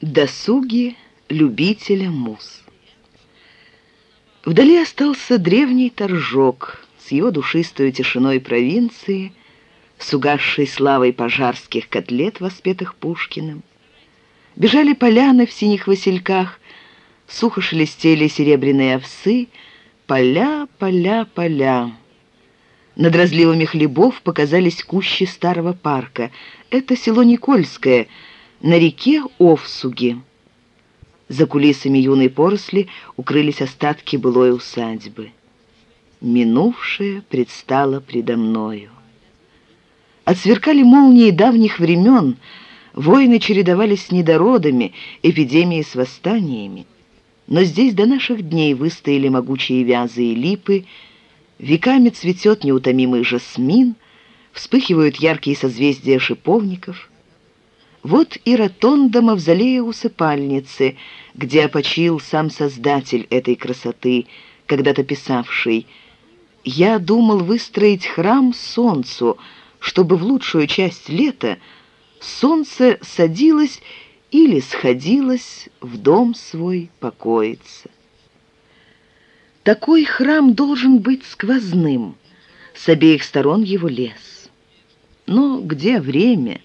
Досуги любителя мус. Вдали остался древний торжок с его душистой тишиной провинции, с угасшей славой пожарских котлет, воспетых Пушкиным. Бежали поляны в синих васильках, сухо шелестели серебряные овсы, поля, поля, поля. Над разливами хлебов показались кущи старого парка. Это село Никольское, на реке Овсуги. За кулисами юной поросли укрылись остатки былой усадьбы. Минувшее предстало предо мною. Отсверкали молнии давних времен, войны чередовались с недородами, эпидемии с восстаниями. Но здесь до наших дней выстояли могучие вязы и липы, веками цветет неутомимый жасмин, вспыхивают яркие созвездия шиповников. Вот и ротонда мавзолея усыпальницы, где опочил сам создатель этой красоты, когда-то писавший «Я думал выстроить храм солнцу, чтобы в лучшую часть лета солнце садилось или сходилось в дом свой покоиться». Такой храм должен быть сквозным, с обеих сторон его лес. Но где время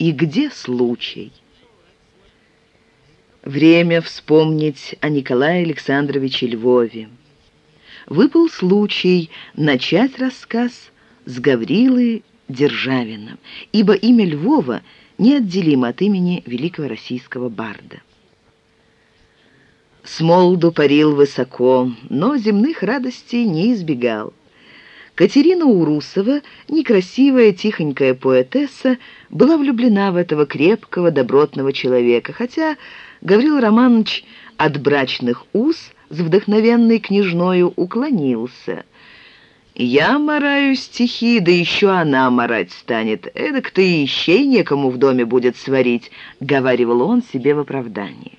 и где случай? Время вспомнить о Николае Александровиче Львове. Выпал случай начать рассказ с Гаврилы Державина, ибо имя Львова неотделимо от имени великого российского барда. Смолду парил высоко, но земных радостей не избегал. Катерина Урусова, некрасивая, тихонькая поэтесса, была влюблена в этого крепкого, добротного человека, хотя Гаврил Романович от брачных уз с вдохновенной княжною уклонился. «Я мораю стихи, да еще она морать станет. Эдак-то и щей некому в доме будет сварить», — говаривал он себе в оправдании.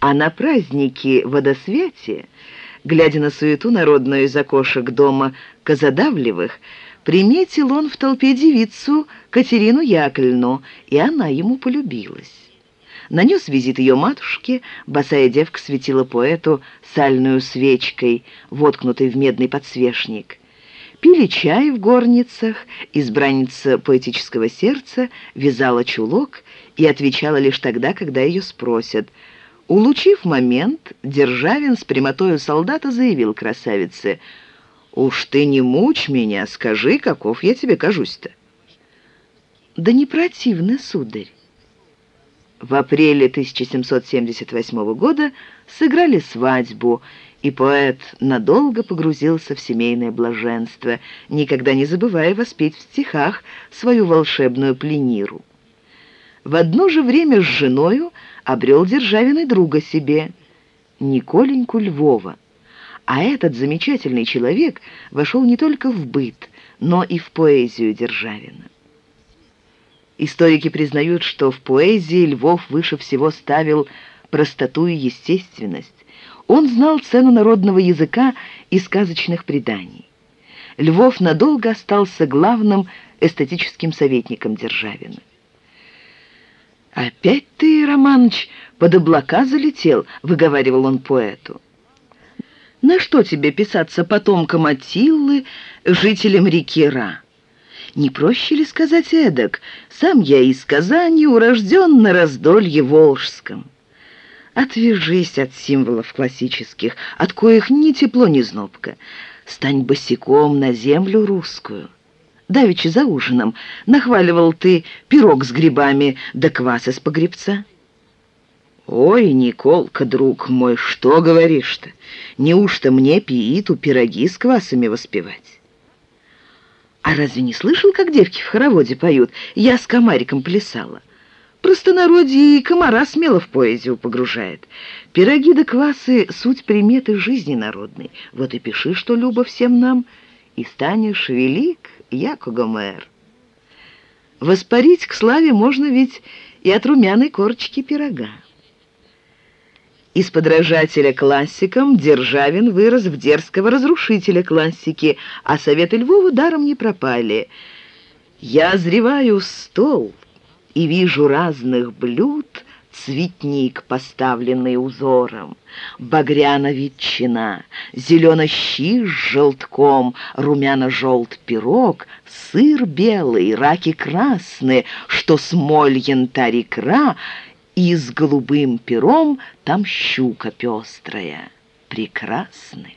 А на праздники водосвятия, глядя на суету народную из окошек дома Казадавлевых, приметил он в толпе девицу Катерину Яковлевну, и она ему полюбилась. Нанес визит ее матушке, босая девка светила поэту сальную свечкой, воткнутой в медный подсвечник. Пили чай в горницах, избранница поэтического сердца вязала чулок и отвечала лишь тогда, когда ее спросят – Улучив момент, Державин с прямотою солдата заявил красавице, «Уж ты не мучь меня, скажи, каков я тебе кажусь-то». «Да не противно, сударь». В апреле 1778 года сыграли свадьбу, и поэт надолго погрузился в семейное блаженство, никогда не забывая воспеть в стихах свою волшебную плениру. В одно же время с женою обрел Державин и друга себе, Николеньку Львова. А этот замечательный человек вошел не только в быт, но и в поэзию Державина. Историки признают, что в поэзии Львов выше всего ставил простоту и естественность. Он знал цену народного языка и сказочных преданий. Львов надолго остался главным эстетическим советником Державина. «Опять ты, Романыч, под облака залетел», — выговаривал он поэту. «На что тебе писаться потомкам Атиллы, жителям реки Ра? Не проще ли сказать эдак? Сам я из Казани, урожден на раздолье Волжском». Отвяжись от символов классических, от коих ни тепло, ни знобка. Стань босиком на землю русскую. Давичи за ужином нахваливал ты пирог с грибами да квас из погребца. «Ой, Николка, друг мой, что говоришь-то? Неужто мне пииту пироги с квасами воспевать?» «А разве не слышал, как девки в хороводе поют? Я с комариком плясала. Простонародье и комара смело в поэзию погружает. Пироги да квасы — суть приметы жизни народной. Вот и пиши, что любо всем нам, и станешь велик, яко Гомер. Воспарить к славе можно ведь и от румяной корочки пирога. Из подражателя классикам Державин вырос в дерзкого разрушителя классики, а советы Львова даром не пропали. «Я озреваю стол и вижу разных блюд, цветник, поставленный узором, багряна ветчина, зелено-щи с желтком, румяно-желт пирог, сыр белый, раки красные, что смоль янтарь икра, и с голубым пером там щука пестрая. Прекрасны.